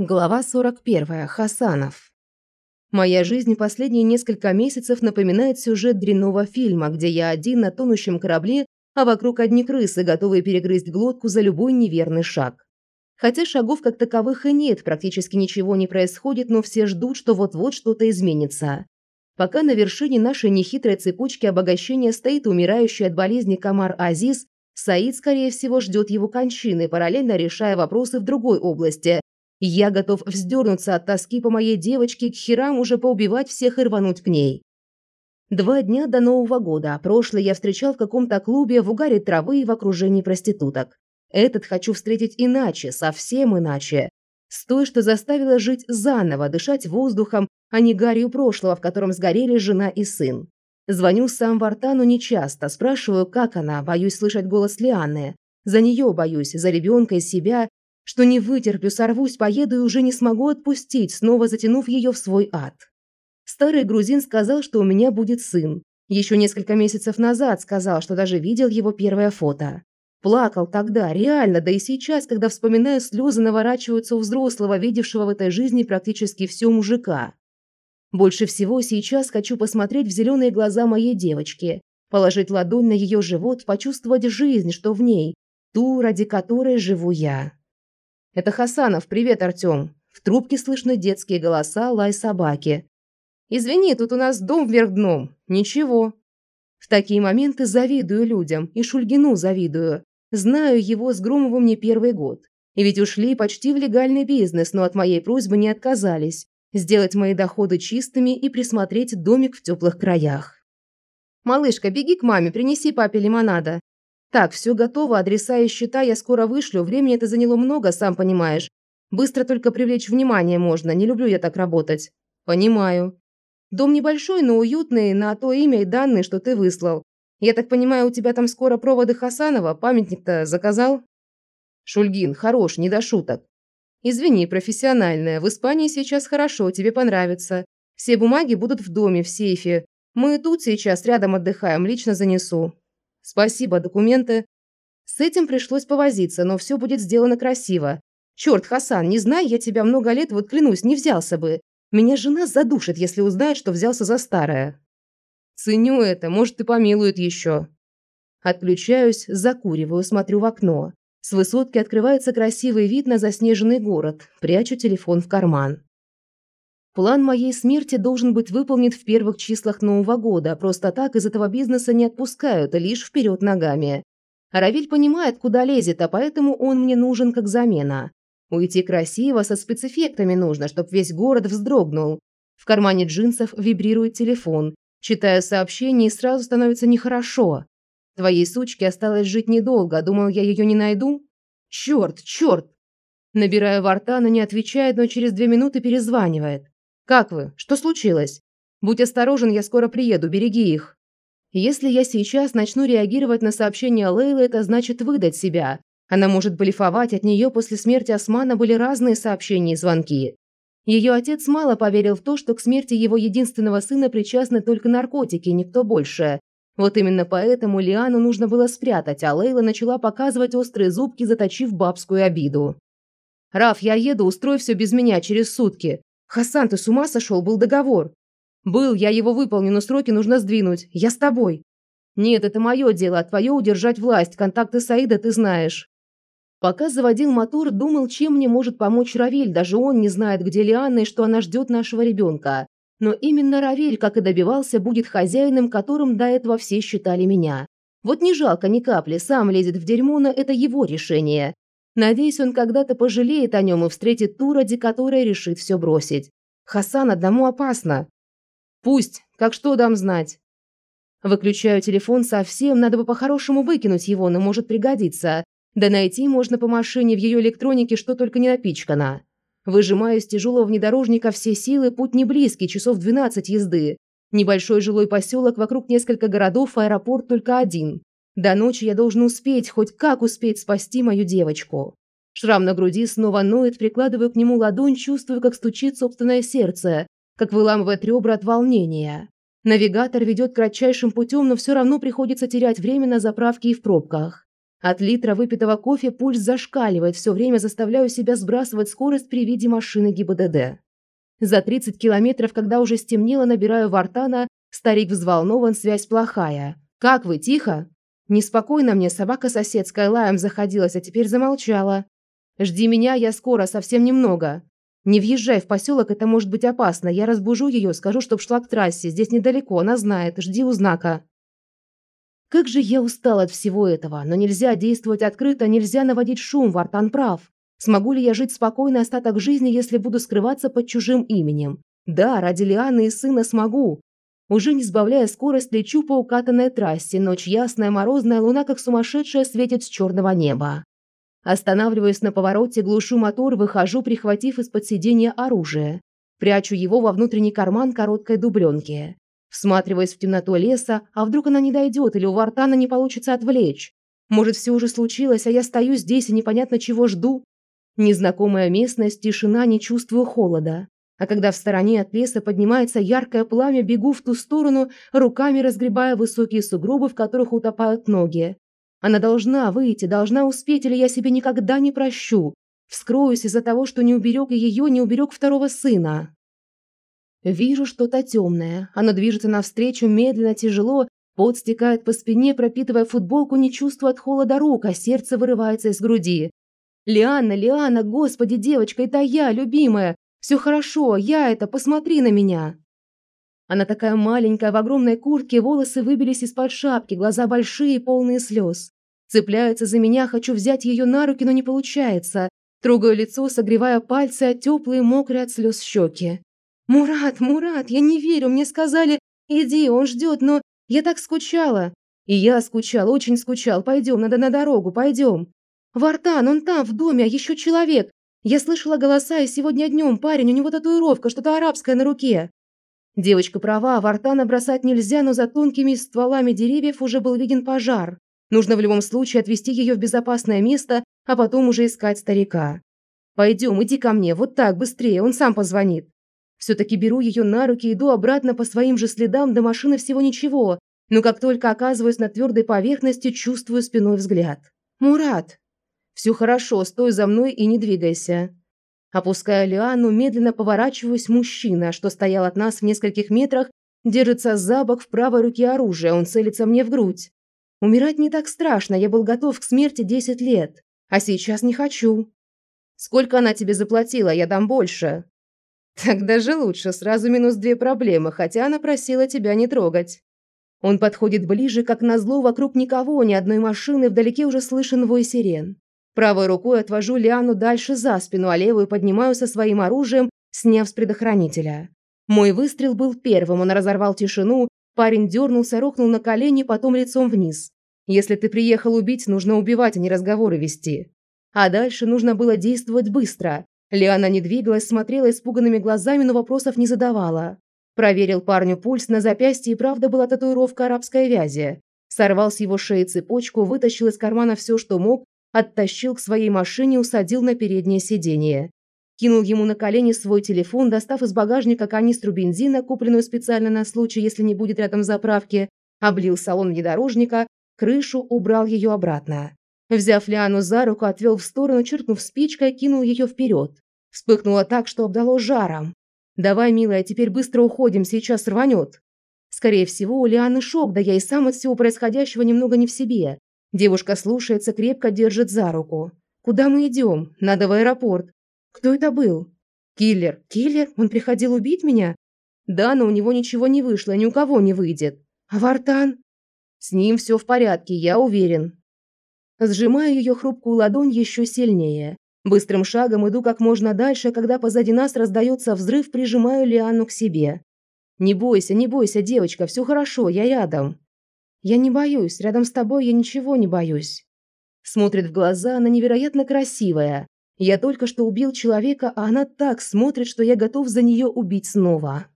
Глава 41. Хасанов. Моя жизнь последние несколько месяцев напоминает сюжет дрянного фильма, где я один на тонущем корабле, а вокруг одни крысы, готовые перегрызть глотку за любой неверный шаг. Хотя шагов как таковых и нет, практически ничего не происходит, но все ждут, что вот-вот что-то изменится. Пока на вершине нашей нехитрой цепочки обогащения стоит умирающий от болезни Камар Азиз, Саид, скорее всего, ждет его кончины, параллельно решая вопросы в другой области, я готов вздернуться от тоски по моей девочке, к херам уже поубивать всех и рвануть к ней. Два дня до Нового года. Прошлый я встречал в каком-то клубе в угаре травы и в окружении проституток. Этот хочу встретить иначе, совсем иначе. С той, что заставила жить заново, дышать воздухом, а не гарью прошлого, в котором сгорели жена и сын. Звоню сам Вартану нечасто, спрашиваю, как она, боюсь слышать голос Лианы. За нее боюсь, за ребенка и себя, что не вытерплю, сорвусь, поеду и уже не смогу отпустить, снова затянув ее в свой ад. Старый грузин сказал, что у меня будет сын. Еще несколько месяцев назад сказал, что даже видел его первое фото. Плакал тогда, реально, да и сейчас, когда вспоминаю, слезы наворачиваются у взрослого, видевшего в этой жизни практически все мужика. Больше всего сейчас хочу посмотреть в зеленые глаза моей девочки, положить ладонь на ее живот, почувствовать жизнь, что в ней, ту, ради которой живу я. «Это Хасанов. Привет, Артём». В трубке слышны детские голоса, лай собаки. «Извини, тут у нас дом вверх дном». «Ничего». В такие моменты завидую людям, и Шульгину завидую. Знаю его с Громовым не первый год. И ведь ушли почти в легальный бизнес, но от моей просьбы не отказались. Сделать мои доходы чистыми и присмотреть домик в теплых краях. «Малышка, беги к маме, принеси папе лимонада. Так, все готово, адреса и счета я скоро вышлю. Времени это заняло много, сам понимаешь. Быстро только привлечь внимание можно, не люблю я так работать. Понимаю. Дом небольшой, но уютный, на то имя и данные, что ты выслал. Я так понимаю, у тебя там скоро проводы Хасанова, памятник-то заказал? Шульгин, хорош, не до шуток. Извини, профессиональная, в Испании сейчас хорошо, тебе понравится. Все бумаги будут в доме, в сейфе. Мы тут сейчас рядом отдыхаем, лично занесу. Спасибо, документы. С этим пришлось повозиться, но все будет сделано красиво. Черт, Хасан, не знаю я тебя много лет, вот клянусь, не взялся бы. Меня жена задушит, если узнает, что взялся за старое. Ценю это, может, и помилует еще. Отключаюсь, закуриваю, смотрю в окно. С высотки открывается красивый вид на заснеженный город. Прячу телефон в карман. План моей смерти должен быть выполнен в первых числах Нового года. Просто так из этого бизнеса не отпускают, лишь вперед ногами. Равиль понимает, куда лезет, а поэтому он мне нужен как замена. Уйти красиво, со спецэффектами нужно, чтобы весь город вздрогнул. В кармане джинсов вибрирует телефон. Читаю сообщение сразу становится нехорошо. Твоей сучке осталось жить недолго, думал, я ее не найду? Черт, черт! Набираю Вартана, не отвечает, но через две минуты перезванивает. «Как вы? Что случилось? Будь осторожен, я скоро приеду, береги их». Если я сейчас начну реагировать на сообщение Лейлы, это значит выдать себя. Она может блефовать, от нее после смерти Османа были разные сообщения и звонки. Ее отец мало поверил в то, что к смерти его единственного сына причастны только наркотики, никто больше. Вот именно поэтому Лиану нужно было спрятать, а Лейла начала показывать острые зубки, заточив бабскую обиду. «Раф, я еду, устрой все без меня, через сутки. «Хасан, ты с ума сошел? Был договор». «Был, я его выполню, но сроки нужно сдвинуть. Я с тобой». «Нет, это мое дело, а твое удержать власть. Контакты Саида ты знаешь». Пока заводил мотор, думал, чем мне может помочь Равиль. Даже он не знает, где Лианна и что она ждет нашего ребенка. Но именно Равиль, как и добивался, будет хозяином, которым до этого все считали меня. Вот не жалко ни капли, сам лезет в дерьмо, но это его решение. Надеюсь, он когда-то пожалеет о нем и встретит ту, ради которой решит все бросить. Хасан одному опасно. Пусть, как что дам знать. Выключаю телефон совсем, надо бы по-хорошему выкинуть его, но может пригодиться. Да найти можно по машине в ее электронике, что только не напичкано. Выжимаю из тяжелого внедорожника все силы, путь не близкий, часов 12 езды. Небольшой жилой поселок, вокруг несколько городов, аэропорт только один. До ночи я должен успеть, хоть как успеть спасти мою девочку. Шрам на груди снова ноет, прикладываю к нему ладонь, чувствую, как стучит собственное сердце, как выламывает ребра от волнения. Навигатор ведет кратчайшим путем, но все равно приходится терять время на заправке и в пробках. От литра выпитого кофе пульс зашкаливает, все время заставляю себя сбрасывать скорость при виде машины ГИБДД. За 30 километров, когда уже стемнело, набираю Вартана, старик взволнован, связь плохая. «Как вы, тихо?» Неспокойно мне собака соседская лаем заходилась, а теперь замолчала. «Жди меня, я скоро, совсем немного. Не въезжай в поселок, это может быть опасно. Я разбужу ее, скажу, чтоб шла к трассе. Здесь недалеко, она знает. Жди у знака». Как же я устал от всего этого, но нельзя действовать открыто, нельзя наводить шум, Вартан прав. Смогу ли я жить спокойно остаток жизни, если буду скрываться под чужим именем? Да, ради Лианы и сына смогу. Уже не сбавляя скорость, лечу по укатанной трассе. Ночь ясная, морозная, луна как сумасшедшая светит с черного неба. Останавливаюсь на повороте, глушу мотор, выхожу, прихватив из-под сиденья оружие. Прячу его во внутренний карман короткой дубленки. Всматриваясь в темноту леса, а вдруг она не дойдет или у Вартана не получится отвлечь. Может, все уже случилось, а я стою здесь и непонятно чего жду. Незнакомая местность, тишина, не чувствую холода. А когда в стороне от леса поднимается яркое пламя, бегу в ту сторону, руками разгребая высокие сугробы, в которых утопают ноги. Она должна выйти, должна успеть, или я себе никогда не прощу. Вскроюсь из-за того, что не уберег ее, не уберег второго сына. Вижу что-то темное. Оно движется навстречу медленно, тяжело, пот стекает по спине, пропитывая футболку, не чувствуя от холода рук, а сердце вырывается из груди. «Лианна, Лианна, господи, девочка, это я, любимая! Все хорошо, я это, посмотри на меня!» Она такая маленькая, в огромной куртке, волосы выбились из-под шапки, глаза большие, полные слез. Цепляется за меня, хочу взять ее на руки, но не получается. Трогаю лицо, согревая пальцы, а теплые, мокрые от слез щеки. «Мурат, Мурат, я не верю, мне сказали, иди, он ждет, но я так скучала». «И я скучал, очень скучал. Пойдем, надо на дорогу, пойдем». «Вартан, он там, в доме, а еще человек. Я слышала голоса, и сегодня днем парень, у него татуировка, что-то арабское на руке». Девочка права, Вартана бросать нельзя, но за тонкими стволами деревьев уже был виден пожар. Нужно в любом случае отвезти ее в безопасное место, а потом уже искать старика. «Пойдем, иди ко мне, вот так, быстрее, он сам позвонит». Все-таки беру ее на руки, иду обратно по своим же следам, до машины всего ничего. Но как только оказываюсь на твердой поверхности, чувствую спиной взгляд. «Мурат!» «Все хорошо, стой за мной и не двигайся». Опускаю лиану, медленно поворачиваюсь мужчина, что стоял от нас в нескольких метрах, держится за бок в правой руке оружие, он целится мне в грудь. Умирать не так страшно, я был готов к смерти 10 лет, а сейчас не хочу. Сколько она тебе заплатила, я дам больше. Так даже лучше, сразу минус две проблемы, хотя она просила тебя не трогать. Он подходит ближе, как назло, вокруг никого, ни одной машины, вдалеке уже слышен вой сирен. Правой рукой отвожу Лиану дальше за спину, а левую поднимаю со своим оружием, сняв с предохранителя. Мой выстрел был первым, он разорвал тишину, парень дернулся, рухнул на колени, потом лицом вниз. Если ты приехал убить, нужно убивать, а не разговоры вести. А дальше нужно было действовать быстро. Лиана не двигалась, смотрела испуганными глазами, но вопросов не задавала. Проверил парню пульс, на запястье и правда была татуировка арабской вязи. Сорвал с его шеи цепочку, вытащил из кармана все, что мог, оттащил к своей машине, усадил на переднее сиденье. Кинул ему на колени свой телефон, достав из багажника канистру бензина, купленную специально на случай, если не будет рядом заправки, облил салон внедорожника, крышу, убрал ее обратно. Взяв Лиану за руку, отвел в сторону, черкнув спичкой, кинул ее вперед. Вспыхнуло так, что обдало жаром. «Давай, милая, теперь быстро уходим, сейчас рванет». Скорее всего, у Лианы шок, да я и сам от всего происходящего немного не в себе. Девушка слушается, крепко держит за руку. «Куда мы идем? Надо в аэропорт». «Кто это был?» «Киллер». «Киллер? Он приходил убить меня?» «Да, но у него ничего не вышло, ни у кого не выйдет». «А Вартан?» «С ним все в порядке, я уверен. Сжимаю ее хрупкую ладонь еще сильнее. Быстрым шагом иду как можно дальше, когда позади нас раздается взрыв, прижимаю Лианну к себе. «Не бойся, не бойся, девочка, все хорошо, я рядом». «Я не боюсь, рядом с тобой я ничего не боюсь». Смотрит в глаза, она невероятно красивая. Я только что убил человека, а она так смотрит, что я готов за нее убить снова.